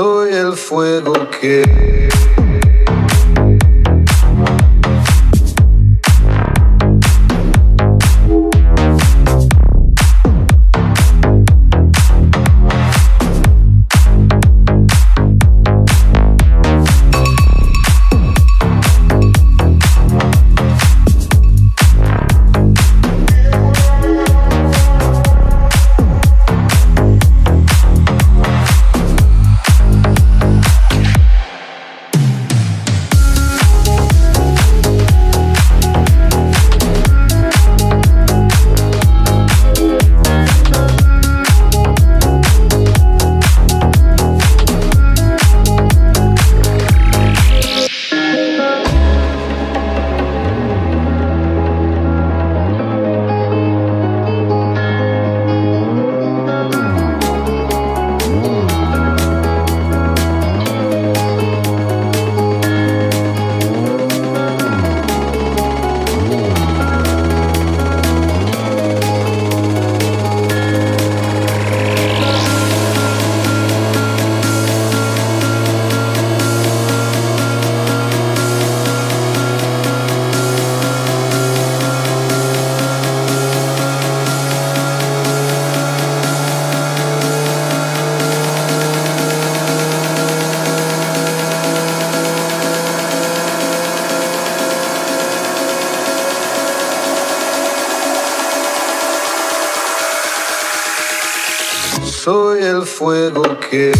Soy el fuego que... soy el fuego que...